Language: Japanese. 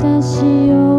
私を